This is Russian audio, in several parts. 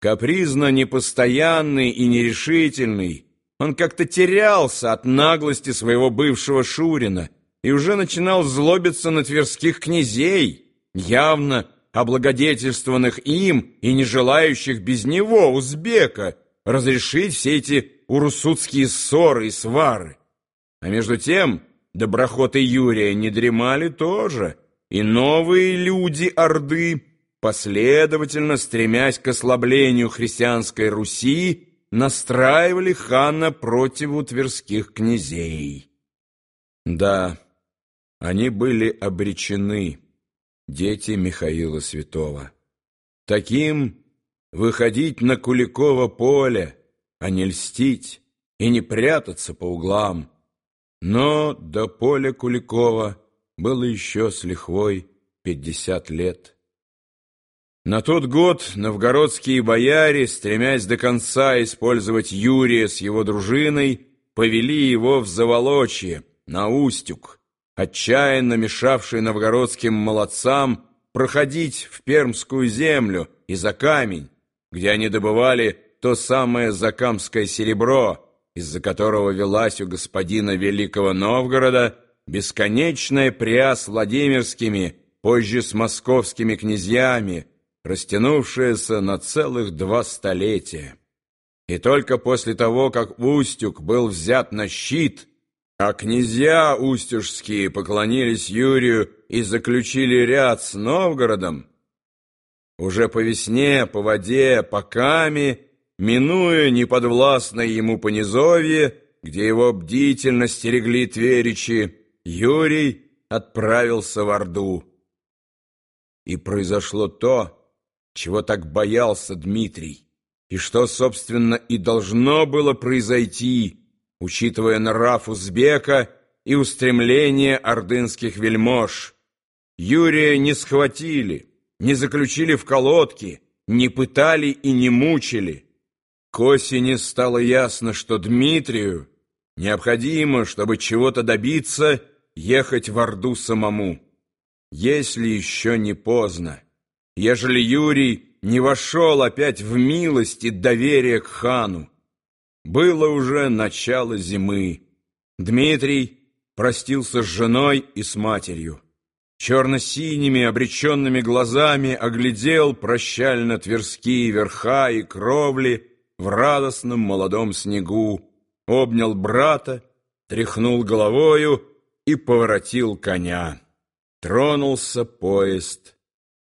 Капризно непостоянный и нерешительный, он как-то терялся от наглости своего бывшего Шурина и уже начинал злобиться на тверских князей, явно облагодетельствованных им и не желающих без него, узбека, разрешить все эти урусутские ссоры и свары. А между тем доброхоты Юрия не дремали тоже, и новые люди Орды, последовательно стремясь к ослаблению христианской Руси, настраивали хана против тверских князей. Да, они были обречены, дети Михаила Святого. Таким выходить на Куликово поле, а не льстить и не прятаться по углам. Но до поля Куликова было еще с лихвой пятьдесят лет. На тот год новгородские бояре, стремясь до конца использовать Юрия с его дружиной, повели его в Заволочье, на Устюг, отчаянно мешавший новгородским молодцам проходить в Пермскую землю и за камень, где они добывали то самое закамское серебро, из-за которого велась у господина Великого Новгорода бесконечная пря с Владимирскими, позже с московскими князьями, растянувшаяся на целых два столетия. И только после того, как Устюг был взят на щит, а князья устюжские поклонились Юрию и заключили ряд с Новгородом, уже по весне, по воде, по каме, минуя неподвластное ему понизовье, где его бдительно стерегли тверичи, Юрий отправился в Орду. И произошло то, чего так боялся Дмитрий, и что, собственно, и должно было произойти, учитывая нрав узбека и устремление ордынских вельмож. Юрия не схватили, не заключили в колодки, не пытали и не мучили. К осени стало ясно, что Дмитрию необходимо, чтобы чего-то добиться, ехать в Орду самому, если еще не поздно ежели Юрий не вошел опять в милость и доверие к хану. Было уже начало зимы. Дмитрий простился с женой и с матерью. Черно-синими обреченными глазами оглядел прощально тверские верха и кровли в радостном молодом снегу, обнял брата, тряхнул головою и поворотил коня. Тронулся поезд.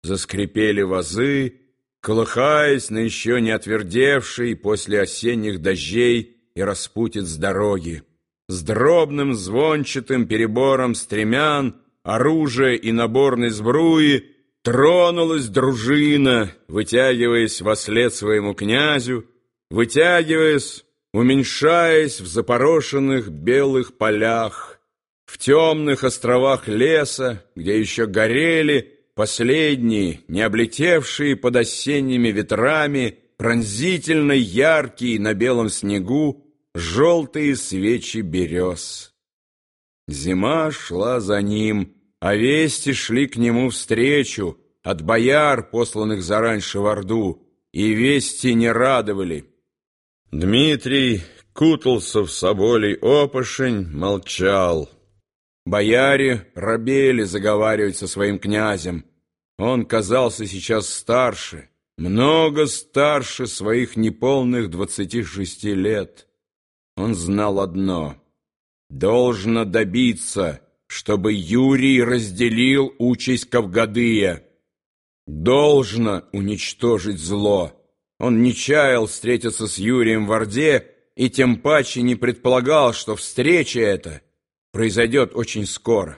Заскрипели вазы, колыхаясь на еще не отвердевшей после осенних дождей и распутиц дороги. С дробным звончатым перебором стремян, оружия и наборной сбруи тронулась дружина, вытягиваясь во след своему князю, вытягиваясь, уменьшаясь в запорошенных белых полях, в темных островах леса, где еще горели Последние, не облетевшие под осенними ветрами, пронзительно яркие на белом снегу, желтые свечи берез. Зима шла за ним, а вести шли к нему встречу от бояр, посланных зараньше в Орду, и вести не радовали. Дмитрий кутался в соболей опошень, молчал. Бояре рабели заговаривать со своим князем. Он казался сейчас старше, много старше своих неполных двадцати шести лет. Он знал одно — должно добиться, чтобы Юрий разделил участь Кавгадыя. Должно уничтожить зло. Он не чаял встретиться с Юрием в Орде и тем паче не предполагал, что встреча эта произойдет очень скоро.